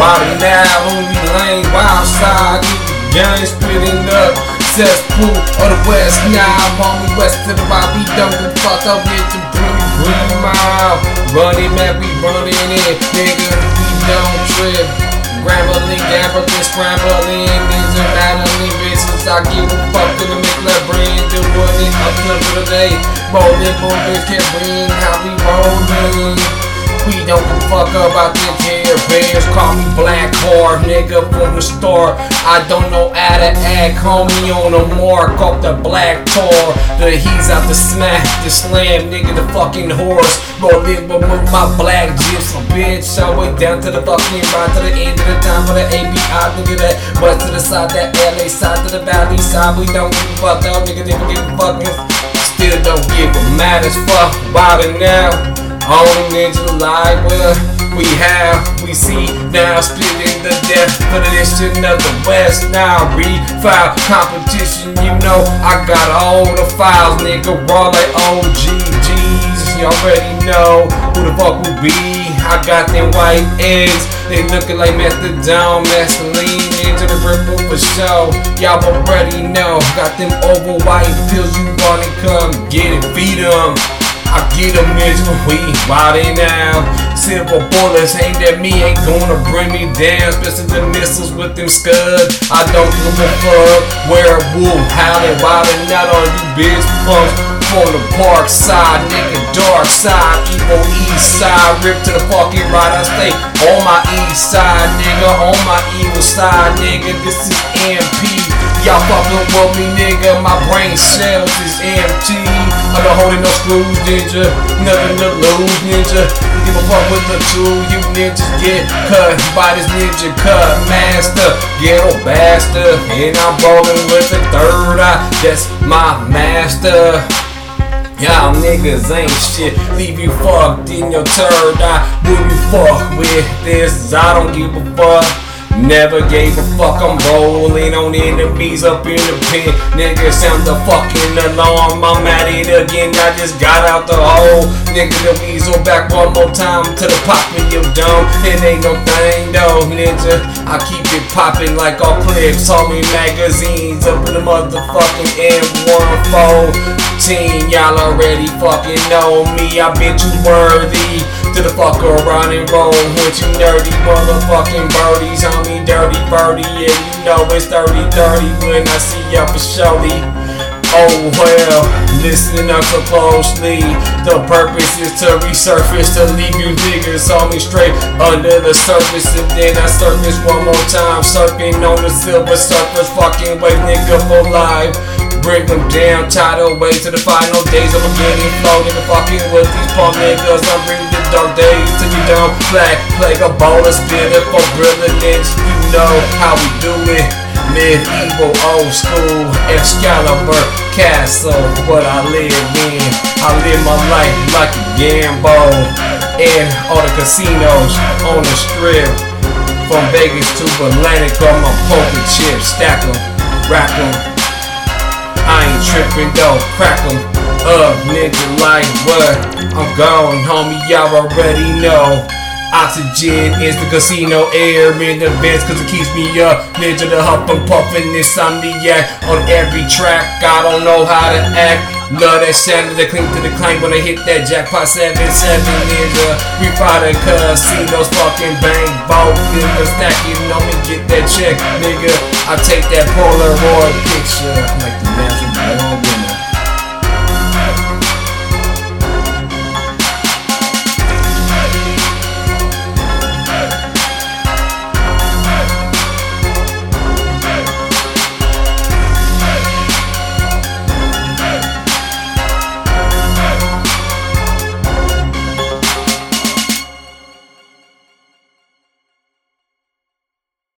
Wild now, only lane, wild side, gang splitting up. Cesspool of the West Nile, homie, west to the wild, we don't give a fuck up with the green, green mile. Running man, we running in, nigga, we don't trip. Grambling, gambling, scrambling, these are battling bitches. I give a fuck to the make brand, do what it up to the day. Rolling, boys can't bring how we rolling. We don't give a fuck about the care bears. Call me Black Car, nigga from the start. I don't know how to act, homie on the mark off the black tar. The he's out to smack, the slam, nigga, the fucking horse. Rolling with my black gypsy bitch. The way down to the fucking right to the end of the time for the ABI, nigga. That west to the side, that LA side to the valley side. We don't give a fuck, though, nigga. Never give a fuck. Still don't give a mad as fuck it now. On into the light where we have, we see now splitting the death for the nation of the West. Now refile competition, you know I got all the files, nigga. Raw like OGGs, you already know who the fuck we be. I got them white eggs, they looking like methadone, mescaline into the ripple for show. Y'all already know, got them over white pills, you wanna come get it, feed them. I get them niggas we wildin' now. Silver bullets aimed at me ain't gonna bring me down. Especially the missiles with them scuds. I don't give a fuck. Werewolf howling, wildin' out on you bitch punks. From the park side, nigga, dark side, evil east side, rip to the fucking right. I stay on my east side, nigga, on my evil side, nigga. This is MP. Y'all fucking with me, nigga. My brain cells is empty. I'm not holding no screws, ninja. Nothing to lose, ninja. Give a fuck with the two. You ninjas get cut by this ninja cut master. Ghetto bastard. And I'm rolling with the third eye. That's my master. Y'all niggas ain't shit. Leave you fucked in your third eye. Will you fuck with this? I don't give a fuck. Never gave a fuck, I'm rolling on enemies up in the pit. Nigga, sound the fucking alarm. I'm at it again, I just got out the hole. Nigga, the weasel back one more time to the poppin' your dome. It ain't no thing though, ninja. I keep it poppin' like all clips. All me magazines up in the motherfucking M114. Y'all already fucking know me, I bet too worthy to the fuck around and roll with you nerdy motherfucking birdies on me dirty birdie yeah you know it's 30 30 when I see ya for shorty Oh well, listen up so closely. The purpose is to resurface, to leave you niggas on me straight under the surface. And then I surface one more time, surfing on the silver surface. Fucking wave nigga for life. Bring them down, tidal away to the final days. I'm getting flow, nigga, fucking with these punk niggas. I'm bringing the dark days to you down. Black plague, a ball of spirit for brilliance. You know how we do it. Medieval, old school, Excalibur, castle, what I live in. I live my life like a gamble. in all the casinos on the strip. From Vegas to Atlantic, on my poker chips, stack them, rack them. Ain't tripping though, crack them up, nigga, like what? I'm gone, homie, y'all already know. Oxygen is the casino air in the vents cause it keeps me up. Ninja the huff and puffin' insomniac on every track. I don't know how to act. Love that sound of the clink to the clank when I hit that jackpot 7 7 ninja. We fight the casinos, fucking bang, both stack. You know me, get that check, nigga. I take that Polaroid picture.